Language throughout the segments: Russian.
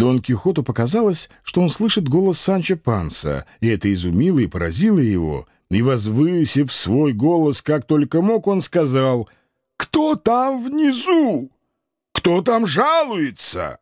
Дон Кихоту показалось, что он слышит голос Санчо Панса, и это изумило и поразило его, и, возвысив свой голос, как только мог, он сказал «Кто там внизу? Кто там жалуется?»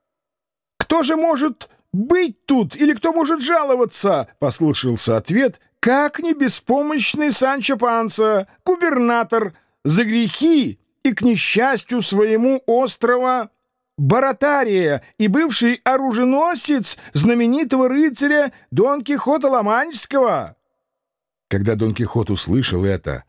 «Кто же может быть тут или кто может жаловаться?» — послышался ответ «Как не беспомощный Санчо Панса, губернатор, за грехи и к несчастью своему острова...» Баратария и бывший оруженосец знаменитого рыцаря Дон Кихота Ломанческого. Когда Дон Кихот услышал это,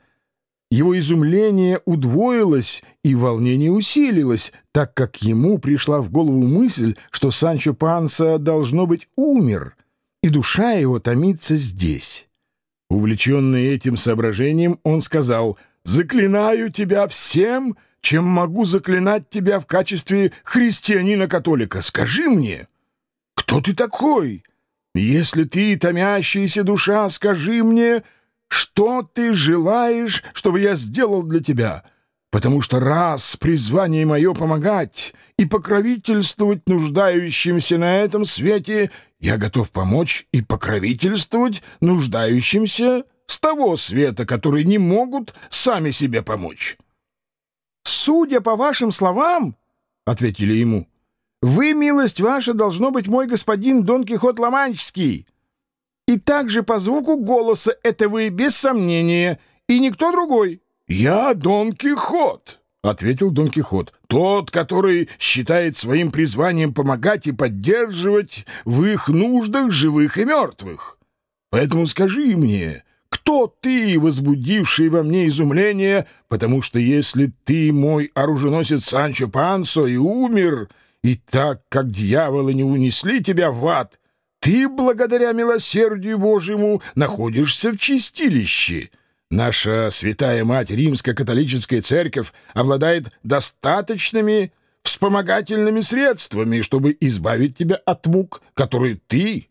его изумление удвоилось и волнение усилилось, так как ему пришла в голову мысль, что Санчо Панса, должно быть, умер, и душа его томится здесь. Увлеченный этим соображением, он сказал «Заклинаю тебя всем, — чем могу заклинать тебя в качестве христианина-католика. Скажи мне, кто ты такой? Если ты томящаяся душа, скажи мне, что ты желаешь, чтобы я сделал для тебя?» потому что раз призвание мое помогать и покровительствовать нуждающимся на этом свете, я готов помочь и покровительствовать нуждающимся с того света, которые не могут сами себе помочь. «Судя по вашим словам, — ответили ему, — вы, милость ваша, должно быть мой господин Дон Кихот Ломанческий. И также по звуку голоса это вы, без сомнения, и никто другой». «Я Дон Кихот», — ответил Дон Кихот, — «тот, который считает своим призванием помогать и поддерживать в их нуждах живых и мертвых. Поэтому скажи мне, кто ты, возбудивший во мне изумление, потому что если ты, мой оруженосец Санчо Пансо, и умер, и так как дьяволы не унесли тебя в ад, ты, благодаря милосердию Божьему, находишься в чистилище. Наша святая мать, римско-католическая церковь, обладает достаточными вспомогательными средствами, чтобы избавить тебя от мук, которые ты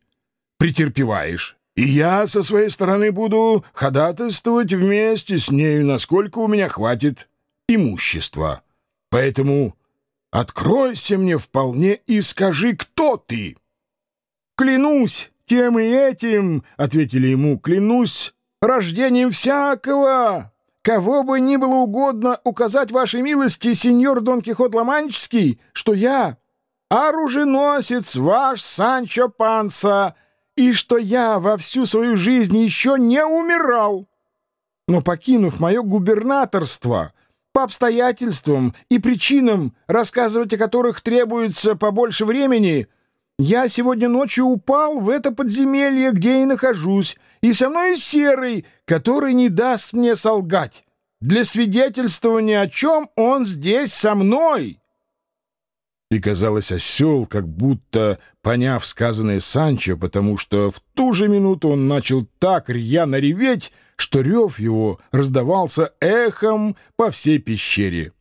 претерпеваешь. И я со своей стороны буду ходатайствовать вместе с нею, насколько у меня хватит имущества. Поэтому откройся мне вполне и скажи, кто ты. Клянусь тем и этим, — ответили ему, — клянусь рождением всякого, кого бы ни было угодно указать вашей милости, сеньор Дон Кихот Ломанческий, что я оруженосец ваш Санчо Панса, — и что я во всю свою жизнь еще не умирал. Но, покинув мое губернаторство, по обстоятельствам и причинам, рассказывать о которых требуется побольше времени, я сегодня ночью упал в это подземелье, где и нахожусь, и со мной серый, который не даст мне солгать. Для свидетельствования о чем он здесь со мной». И, казалось, осел, как будто поняв сказанное Санчо, потому что в ту же минуту он начал так рьяно реветь, что рев его раздавался эхом по всей пещере.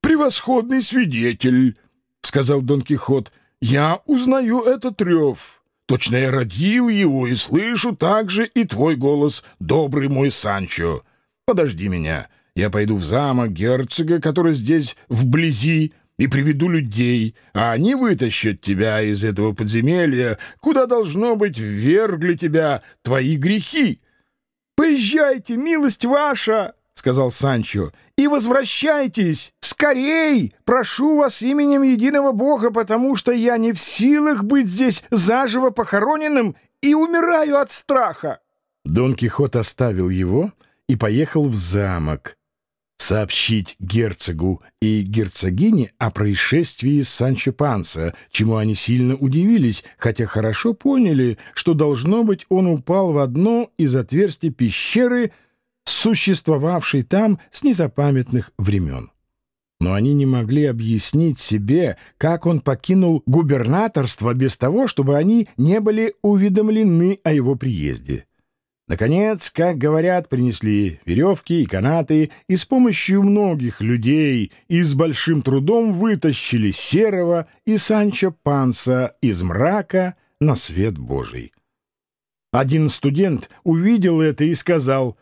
«Превосходный свидетель!» — сказал Дон Кихот. «Я узнаю этот рев. Точно я родил его и слышу также и твой голос, добрый мой Санчо. Подожди меня, я пойду в замок герцога, который здесь вблизи, — и приведу людей, а они вытащат тебя из этого подземелья, куда, должно быть, ввергли тебя твои грехи. — Поезжайте, милость ваша, — сказал Санчо, — и возвращайтесь. Скорей, прошу вас именем единого Бога, потому что я не в силах быть здесь заживо похороненным и умираю от страха. Дон Кихот оставил его и поехал в замок, сообщить герцогу и герцогине о происшествии с Санчо Панса, чему они сильно удивились, хотя хорошо поняли, что, должно быть, он упал в одно из отверстий пещеры, существовавшей там с незапамятных времен. Но они не могли объяснить себе, как он покинул губернаторство без того, чтобы они не были уведомлены о его приезде. Наконец, как говорят, принесли веревки и канаты, и с помощью многих людей и с большим трудом вытащили Серого и Санчо Панса из мрака на свет Божий. Один студент увидел это и сказал,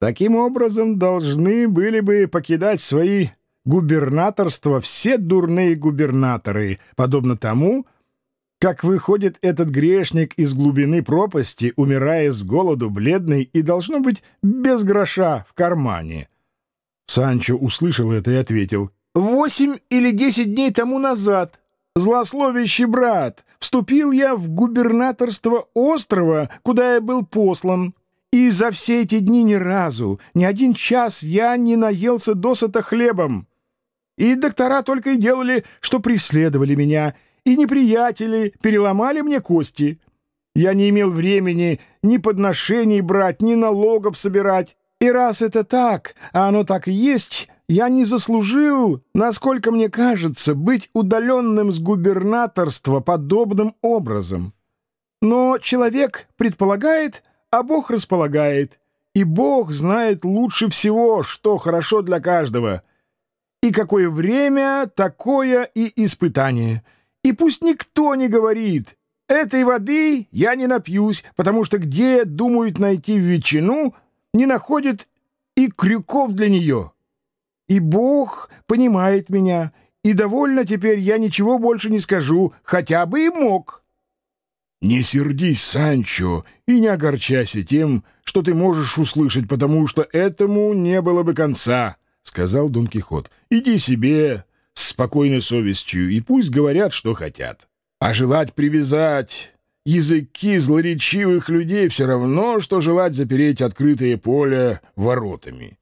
«Таким образом должны были бы покидать свои губернаторства все дурные губернаторы, подобно тому, как выходит этот грешник из глубины пропасти, умирая с голоду, бледный и, должно быть, без гроша в кармане. Санчо услышал это и ответил. «Восемь или десять дней тому назад, злословящий брат, вступил я в губернаторство острова, куда я был послан, и за все эти дни ни разу, ни один час я не наелся досыта хлебом. И доктора только и делали, что преследовали меня, и неприятели переломали мне кости. Я не имел времени ни подношений брать, ни налогов собирать. И раз это так, а оно так и есть, я не заслужил, насколько мне кажется, быть удаленным с губернаторства подобным образом. Но человек предполагает, а Бог располагает, и Бог знает лучше всего, что хорошо для каждого. И какое время, такое и испытание. И пусть никто не говорит, этой воды я не напьюсь, потому что где думают найти ветчину, не находят и крюков для нее. И Бог понимает меня, и довольно теперь я ничего больше не скажу, хотя бы и мог». «Не сердись, Санчо, и не огорчайся тем, что ты можешь услышать, потому что этому не было бы конца», — сказал Дон Кихот. «Иди себе с спокойной совестью, и пусть говорят, что хотят. А желать привязать языки злоречивых людей все равно, что желать запереть открытое поле воротами.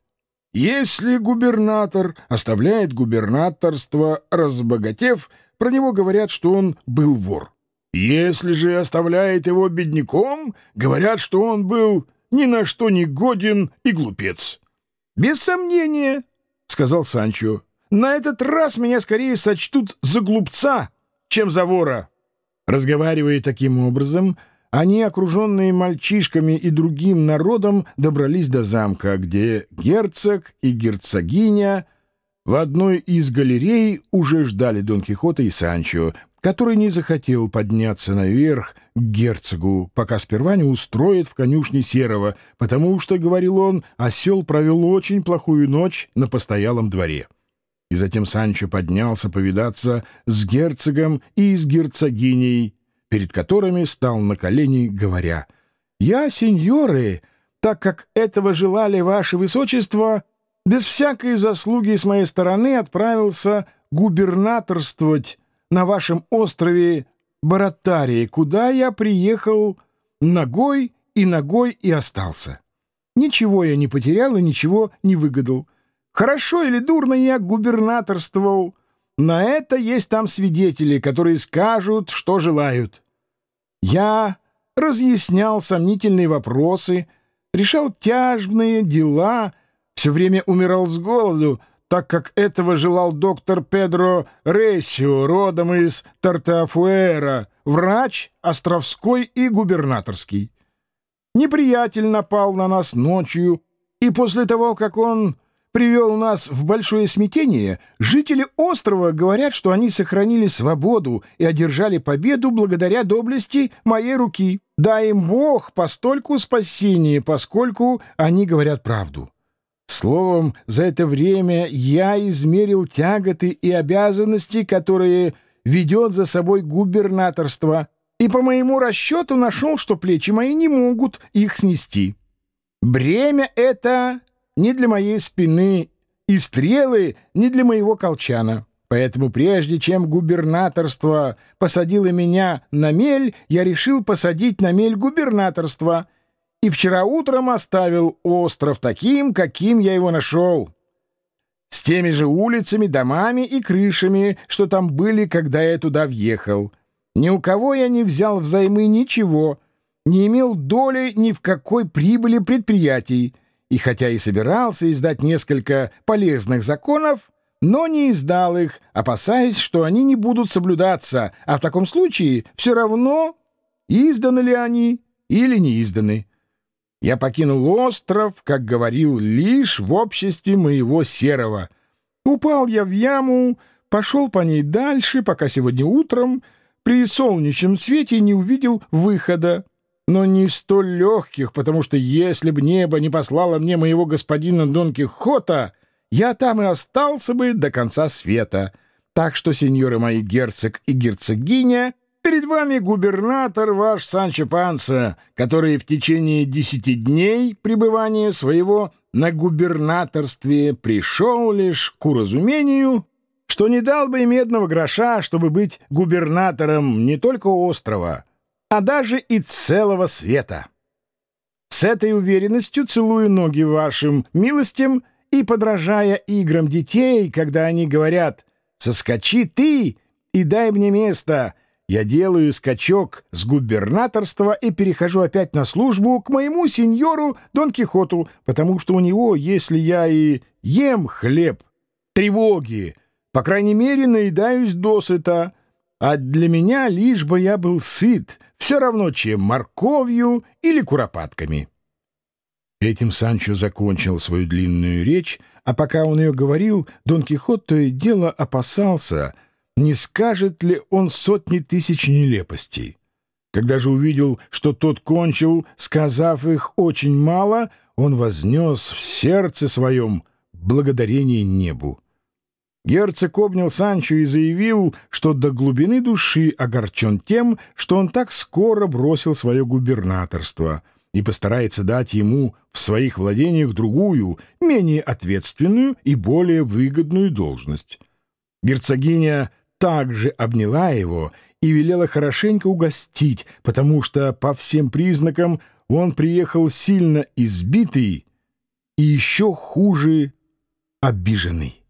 Если губернатор оставляет губернаторство, разбогатев, про него говорят, что он был вор». Если же оставляет его бедняком, говорят, что он был ни на что не годен и глупец. — Без сомнения, — сказал Санчо, — на этот раз меня скорее сочтут за глупца, чем за вора. Разговаривая таким образом, они, окруженные мальчишками и другим народом, добрались до замка, где герцог и герцогиня в одной из галерей уже ждали Дон Кихота и Санчо, который не захотел подняться наверх к герцогу, пока сперва не устроит в конюшне Серого, потому что, — говорил он, — осел провел очень плохую ночь на постоялом дворе. И затем Санчо поднялся повидаться с герцогом и с герцогиней, перед которыми стал на колени, говоря, «Я, сеньоры, так как этого желали ваше высочество, без всякой заслуги с моей стороны отправился губернаторствовать на вашем острове Баратарии, куда я приехал ногой и ногой и остался. Ничего я не потерял и ничего не выгадал. Хорошо или дурно я губернаторствовал. На это есть там свидетели, которые скажут, что желают. Я разъяснял сомнительные вопросы, решал тяжные дела, все время умирал с голоду, так как этого желал доктор Педро Ресио, родом из Тартафуэра, врач Островской и губернаторский. Неприятель напал на нас ночью, и после того, как он привел нас в большое смятение, жители острова говорят, что они сохранили свободу и одержали победу благодаря доблести моей руки. Дай им Бог постольку спасения, поскольку они говорят правду. Словом, за это время я измерил тяготы и обязанности, которые ведет за собой губернаторство, и по моему расчету нашел, что плечи мои не могут их снести. Бремя это не для моей спины, и стрелы не для моего колчана. Поэтому прежде чем губернаторство посадило меня на мель, я решил посадить на мель губернаторство — и вчера утром оставил остров таким, каким я его нашел. С теми же улицами, домами и крышами, что там были, когда я туда въехал. Ни у кого я не взял взаймы ничего, не имел доли ни в какой прибыли предприятий, и хотя и собирался издать несколько полезных законов, но не издал их, опасаясь, что они не будут соблюдаться, а в таком случае все равно, изданы ли они или не изданы. Я покинул остров, как говорил, лишь в обществе моего серого. Упал я в яму, пошел по ней дальше, пока сегодня утром при солнечном свете не увидел выхода. Но не столь легких, потому что если б небо не послало мне моего господина Дон Кихота, я там и остался бы до конца света. Так что, сеньоры мои герцог и герцогиня, Перед вами губернатор ваш Санчо Панса, который в течение десяти дней пребывания своего на губернаторстве пришел лишь к уразумению, что не дал бы и медного гроша, чтобы быть губернатором не только острова, а даже и целого света. С этой уверенностью целую ноги вашим милостям и, подражая играм детей, когда они говорят «соскочи ты и дай мне место», я делаю скачок с губернаторства и перехожу опять на службу к моему сеньору Дон Кихоту, потому что у него, если я и ем хлеб, тревоги, по крайней мере, наедаюсь досыта, а для меня лишь бы я был сыт, все равно, чем морковью или куропатками». Этим Санчо закончил свою длинную речь, а пока он ее говорил, Дон Кихот то и дело опасался, не скажет ли он сотни тысяч нелепостей. Когда же увидел, что тот кончил, сказав их очень мало, он вознес в сердце своем благодарение небу. Герцог обнял Санчо и заявил, что до глубины души огорчен тем, что он так скоро бросил свое губернаторство и постарается дать ему в своих владениях другую, менее ответственную и более выгодную должность. Герцогиня также обняла его и велела хорошенько угостить, потому что, по всем признакам, он приехал сильно избитый и еще хуже обиженный.